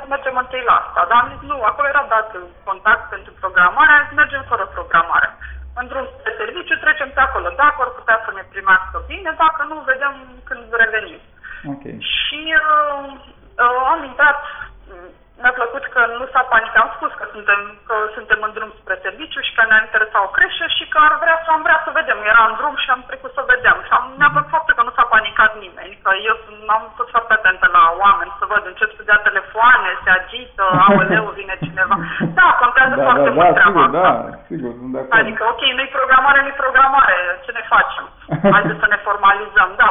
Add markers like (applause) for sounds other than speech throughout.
să mergem întâi la asta. Dar am zis, nu, acolo era dat contact pentru programare, am zis, mergem fără programare. În drum spre serviciu trecem pe acolo. Dacă ar putea să ne primească bine, dacă nu, vedem când revenim. Ok. Și uh, uh, am intrat, mi-a plăcut că nu s-a panicat, am spus că suntem, că suntem în drum spre serviciu și că ne-ar interesa o creșă și că ar vrea să am vrea să vedem. Era în drum și am trecut să vedem. Și am, mi-a plăcut faptul că nu s-a panicat nimeni, că eu sunt, am fost foarte atentă la oameni, să văd, încep să dea telefoane, se agită, (laughs) aoleu, vine cineva. Da, contează Da, foarte da, mult da, treaba sigur, asta. da, sigur, sunt de acord. Adică, ok, nu-i programare, nu-i programare, ce ne facem? (laughs) Haideți să ne formalizăm, da.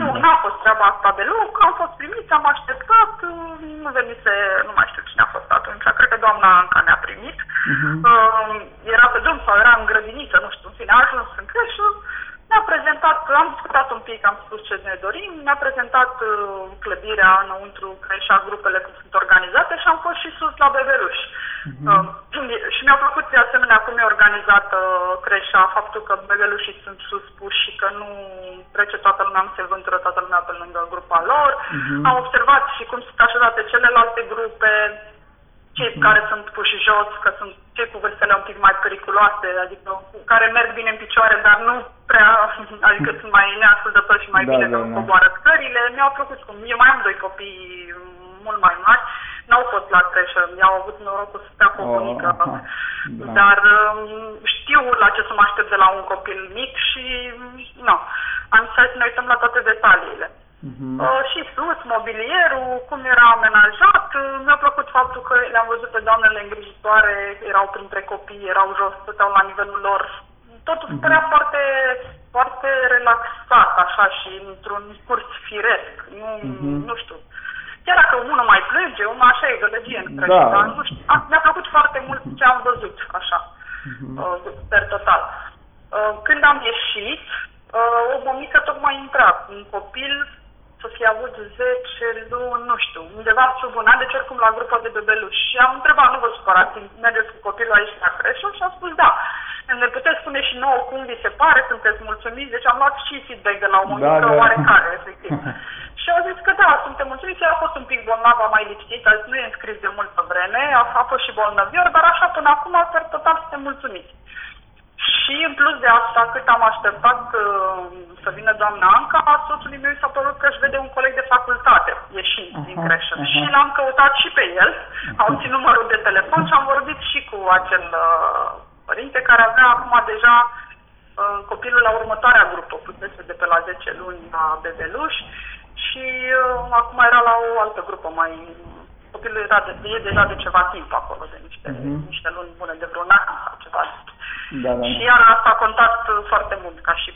Nu, n-a fost treaba asta deloc, am fost primiți, am așteptat, nu venise, nu mai știu cine a fost atunci, cred că doamna Anca ne-a primit. Mhm. Uh, era pe drum sau era în grădiniță, nu știu, în fine, a ajuns în creșă, ne-a prezentat, am discutat un pic, am spus ce ne dorim, ne-a prezentat uh, clădirea înăuntru creșa, grupele cum sunt organizate și am fost și sus la bebeluși. Uh, (clears throat) și mi-a plăcut de asemenea cum e organizată creșa, faptul că bebelușii sunt suspuși și că nu trece toată lumea, nu se vântură toată lumea pe lângă grupa lor. Am observat și cum sunt așezate celelalte grupe, cei care sunt puși jos, că sunt cei cu vârstele un pic mai periculoase, adică care merg bine în picioare, dar nu prea, adică sunt mai neascultători și mai Da, bine da, că da. coboară scările. Mi-au plăcut cum, eu mai am doi copii mult mai mari, n-au fost la creșă, i-au avut norocul să stea cu o Oh, bunică, aha, (laughs) da. dar um, știu la ce să mă aștept de la un copil mic și, nu, am zis hai să ne uităm la toate detaliile. Mhm. Uh, și sus, mobilierul, cum era amenajat. Uh, Mi-a plăcut faptul că le-am văzut pe doamnele îngrijitoare, erau printre copii, erau jos, stăteau la nivelul lor. Totul Mhm. părea foarte, foarte relaxat, așa, și într-un curs firesc. Nu, Mhm. nu știu. Chiar dacă unul mai plânge, unul așa e gălăgie în creșă, Da. dar nu știu. A, mi-a plăcut foarte mult ce am văzut, așa, Mhm. uh, per total. Uh, când am ieșit, uh, o mămică tocmai intra, cu un copil să fie avut 10 luni, nu știu, undeva sub un an, deci oricum la grupa de bebeluși. Și am întrebat, nu vă supărați, mergeți cu copilul aici la creșă? Și a spus da. Ne puteți spune și nouă cum vi se pare, sunteți mulțumiți? Deci am luat și feedback de la o mămică Da, da. oarecare, (laughs) efectiv. și au zis că da, suntem mulțumiți, el a fost un pic bolnav, a mai lipsit, a zis nu e înscris de multă vreme, a, a fost și bolnăvior, dar așa până acum, per total, suntem mulțumiți. Și în plus de asta, cât am așteptat uh, să vină doamna Anca, soțului meu i s-a părut că își vede un coleg de facultate ieșind din Aha, creșă. aha. Și l-am căutat și pe el, am ținut numărul de telefon și am vorbit și cu acel uh, părinte care avea acum deja uh, copilul la următoarea grupă, pusese de pe la 10 luni la bebeluș și uh, acum era la o altă grupă mai... Copilul era de, e deja de ceva timp acolo, de niște, Mhm. niște luni bune, de vreun an sau ceva. Da, da, Și da. iar asta a contat uh, foarte mult ca și